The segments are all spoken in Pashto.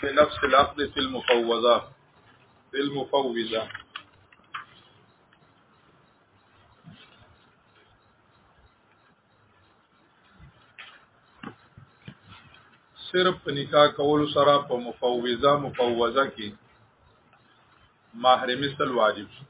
في نفس العقد في المفوضة في المفوضة صرف په نکاح کولو سره په مفوضه مفوضه کې محرمي سل واجب شو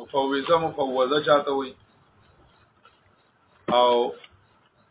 مفوضه مفوضه چاته وي او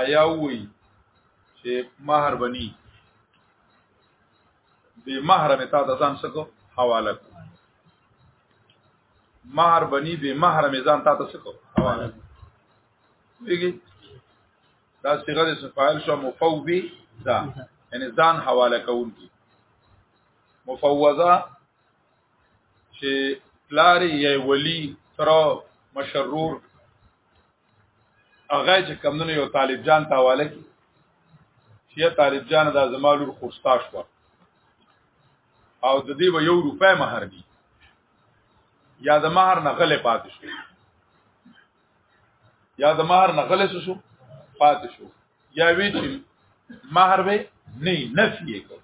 آیا وی چې مہر بنی به مہر می تا د ځان سکو حواله کو مہر بنی به مہر می ځان تا ته سکو حواله دیږي دا صيغه د فاعل شو مفوضي دا یعنی ځان حواله کول کی مفوضه چې پلاری یا ولی تر مشرور هغه چې کمونه یو طالب جان ته حواله کی چې طالب جان دا زمالور خوستا شو او د دې و یو روپې مہر دی یا د مہر نه غلې پاتې شو یا د مہر نه غلې شو پاتې شو یا وی چې مہر به نه نفي کړ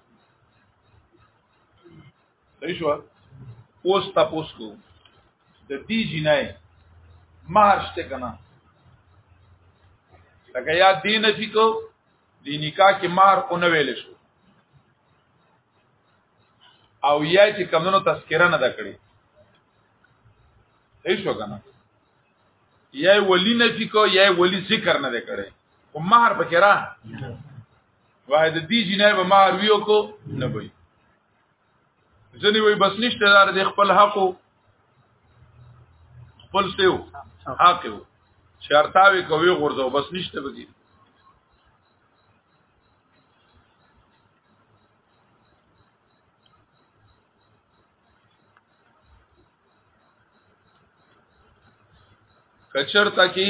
صحیح شو اوس تاسو کو د دې جنای مہر شته کنه لکه یا دین فی کو دی نکاح کې مہر اون ویل شو او یا چې کمونو تذکرہ نه دکړي صحیح شو کنه یا ولی نه فی کو یا ولی ذکر نه دکړي او مہر پکې را وای د دې جنای به مہر ویو کو نه وي ځنی وای بس نشته دار د خپل حق خپل سیو حق یو چارتاوي کوي غورځو بس نشته بګي کچرتا کی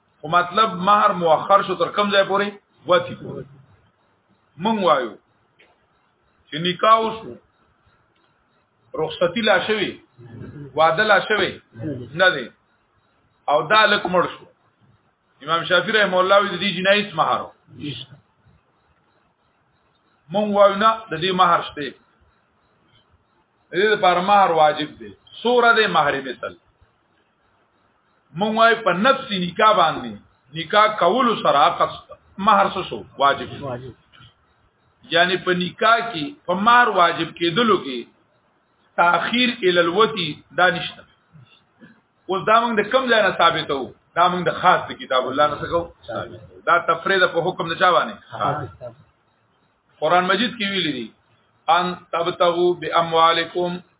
خو مطلب مہر مؤخر شو تر کم ځای پورې وتی مونږ وایو چې نکاح وشو رخصتی لا شوی وعده لا شوی نه دی او دا لک مړ شو امام شافعی رحم الله وی د دې جنایت مہر مونږ وایو نه د دې مہر شته دې لپاره مہر واجب دی سوره دې مہر مثل مونږ وايي په نفس نکاح باندې نکاح کول سره عقد مہر سو واجب واجب یعنی په نکاح کې په مہر واجب کېدلو کې تاخير ال الوتی دانشته اوس دا موږ د کم ځای نه ثابتو دا موږ د خاص د کتاب الله نه څخه دا تفرید په حکم نه چا باندې قران مجید کې ویلي دي ان تبتغوا باموالکم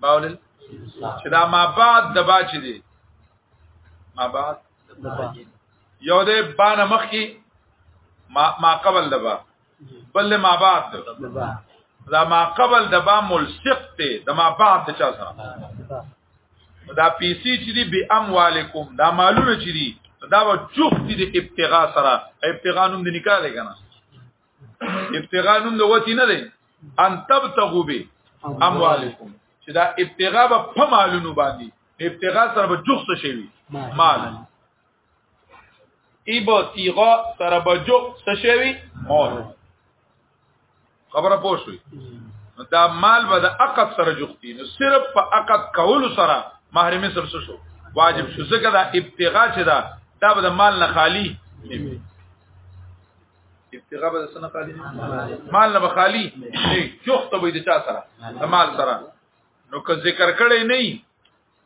باولل چې دا ما بعد د با چې دی ما بعد یو دې با نه مخ کې ما ما قبل د با بل ما بعد دا ما قبل د با ملصق ته د ما بعد د چا سره دا پیسې چې دی به اموالکم دا مالونه چې دی دا و جفت دی ابتغاء سره ابتغاء نوم د نکاح دی کنه ابتغاء نوم د وتی نه دی ان تبتغوا به اموالکم چې دا ابتغاء په مالونو باندې ابتغاء سره به جوخت شي مال ایبو تیغا سره به جوخت شي مال خبره پوه شوي دا مال به د عقد سره جوختی نو صرف په عقد کول سره محرمه سره شو واجب شو ځکه دا ابتغاء چې دا دا به د مال نه خالی ابتغاء به سن خالی مال نه بخالی شي چوخت به د چا سره مال سره نو که ذکر کړي نه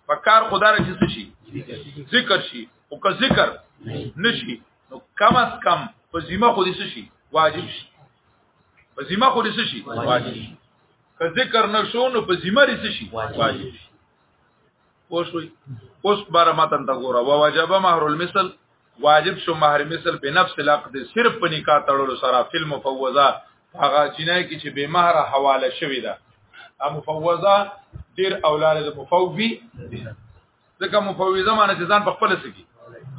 په کار خدا رچې شي ذکر شي او که ذکر نشي نو کم از کم په ذمہ خو دې شي واجب شي په ذمہ خو دې شي واجب شي که ذکر نشو نو په ذمہ دې شي واجب شي پوښوي اوس بار متن ته ګوره او وجب مہر المثل واجب شو مہر مثل په نفس العقد صرف په نکاح تړلو سره فل مفوضه هغه جنای کی چې به مہر حواله شوی ده ا مفوضه ډیر اولاد د مفوضی ځکه مفوضه معنی چې ځان په خپل سکی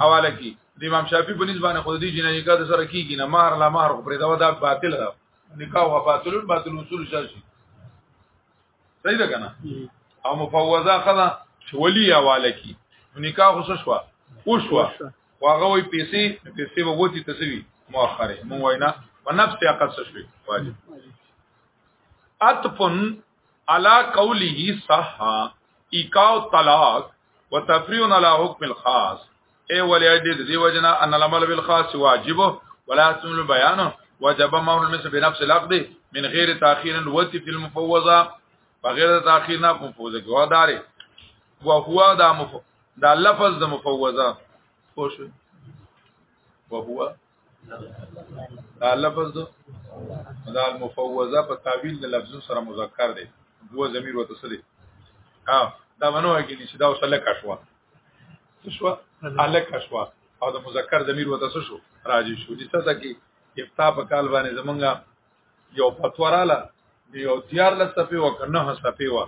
حواله کی د امام شافعی په نسبت خو دې جنای نکاح سره کیږي نه مہر لا مہر خو پرې دا باطل ده نکاح و باطل باطل اصول شاشي صحیح ده کنه او مفوضه خدا چې ولی حواله کی نکاح خو شو او شو واغه وی پیسې پیسې وګوتی تسوی مؤخره مو وینا ونفس عقد شوی واجب اتفن علا قوله صح ایکاو طلاق وتفریون علا حکم الخاص اي ولي دې دې وجنا ان العمل بالخاص واجب ولا يحسن البيان وجب امر المثل بنفس العقد من غير تاخير وتي في المفوضه بغیر تاخير نه مفوضه کې وداري وهو دا مف دا لفظ د مفوضه خوش وهو دا لفظ دو دا المفوضه په تعویل د لفظو سره مذکر دی دوه ضمیر وته سره ها دا منو هغه چې دا وسله کا شو شو الک شو او د مذکر ضمیر وته څه شو راځي شو دي څه کی ابتا په کال باندې زمونږه یو پتوراله یو تیار لسته پیو کنه هسته پیو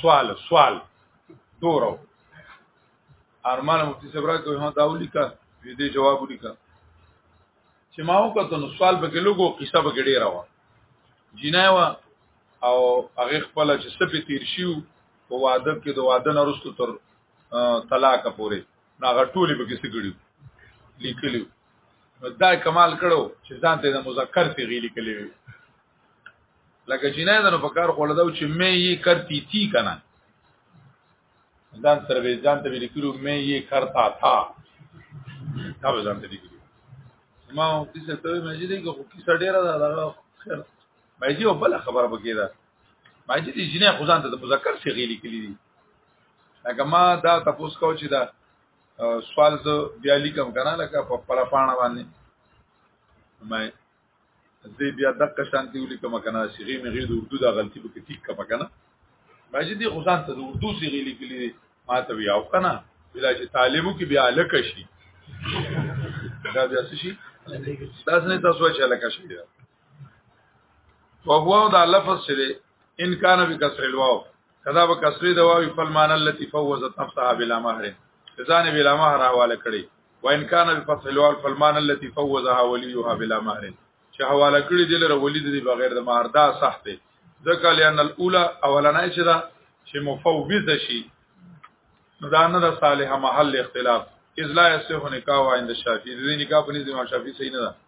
سوال سوال دورو ارمان مفتی صاحب راکوي هو دا ولیکا دې جواب ولیکا چې ما وکړو نو سوال به کې لګو قصه به کې ډیره و جنایوا او هغه خپل چې سپې تیر شیو په واده کې د واده نه رسو تر طلاق پورې ناغه ټولې به کیسه کړیو لیکلیو دا کمال کړو چې ځان ته د مذکر صيغه لیکلې وي لکه چې نه ده نو په کار خوله دا چې مې یې کرتی تی کنه ځان سره به ځان ته لیکلو مې یې کرتا تھا دا به ځان ته لیکلو ما کیسه ته مې دې کې خو کیسه ډیره ده دا خیر مې دې په خبره بګیدا باید دې جنې خو ځان ته د مذکر څخه غیلي کړی دي لکه ما دا تاسو کو چې دا سوال ز بیا لیکم کنه لکه په پړه پاڼه باندې ما زه بیا دغه شانتي ولیکم کنه صيغه مې غیر د اردو دا غلطي په کې ټیک کم کنه باید دې خو ځان ته د اردو صيغه لیکلې ما ته بیا او کنه بلا چې طالبو کې بیا لکه شي دا بیا څه شي دا څنګه تاسو چې لکه شي وهو دا لفظ سره ان کان بکسر الواو کدا به کسری د واو په معنی التي فوزت نفسها بلا مهر ځان بلا مهر حواله کړي وان کان بفتح الواو په معنی التي فوزها وليها بلا مهر چې حواله کړي د لره ولید دی بغیر د مهر دا صح دی ځکه لئن الاولى اولنای چې دا چې مفوض شي نو دا نه د صالح محل اختلاف اذ لا يصح نکاح عند الشافعي دې نکاح په نظام شافعي صحیح نه ده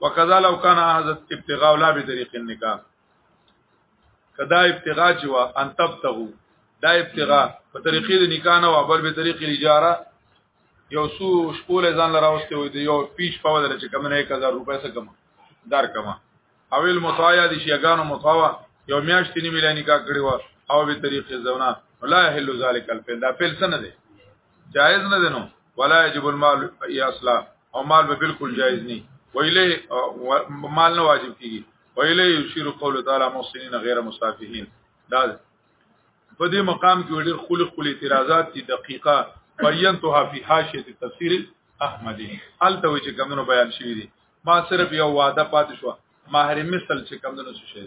وکذا لو کان هذا ابتغاء لا بطريق النکاح کدا ابتغاء چې وا ان تبتغو دا ابتغاء په طریقې د نکاح نه او بل به طریقې اجاره یو سو شپول ځان لراوسته وي دی یو پیش په ودل چې کم نه 1000 روپۍ څخه کم دار کما اویل متایا دي شیګانو متاوا یو میاشت نیمه لانی کا کړی و او به طریقې زونه لا هلو ذالک الفیل دا فیل سن دی جائز نه دینو ولا یجب المال یا اصلا او مال به بالکل جائز نه ویله مال نه واجب کیږي ویله یشیر قول تعالی محسنین غیر مصافحین دا په دې مقام کې ډېر خولي خولي اعتراضات دي دقیقه بینتها فی حاشیه تفسیر احمدی الته چې کمونو بیان شوی دي ما صرف یو وعده پاتې شو ماهر مثل چې کمونو څه شي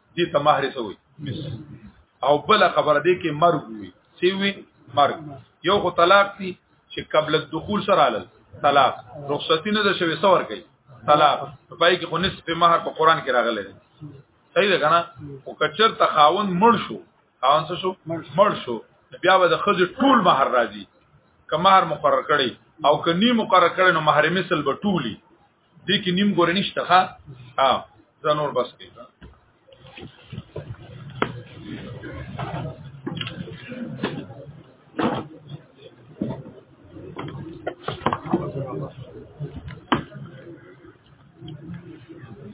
دې ته مهر سوی او بل خبره دې کې مرګ وي سی وي مرګ یو خو طلاق دي چې قبل الدخول سره علل طلاق رخصتی نه ده شوی سور کوي طلاق پای کې خو نصف مہر په قران کې راغلی دی صحیح ده کنه او کچر تخاون مړ شو خاون څه شو مړ شو بیا به د خځې ټول مہر راځي که مہر مقرر کړي او که نی مقرر کړي نو مہر مثل به ټولي دې کې نیم ګور نشته ها ها زنور بس کې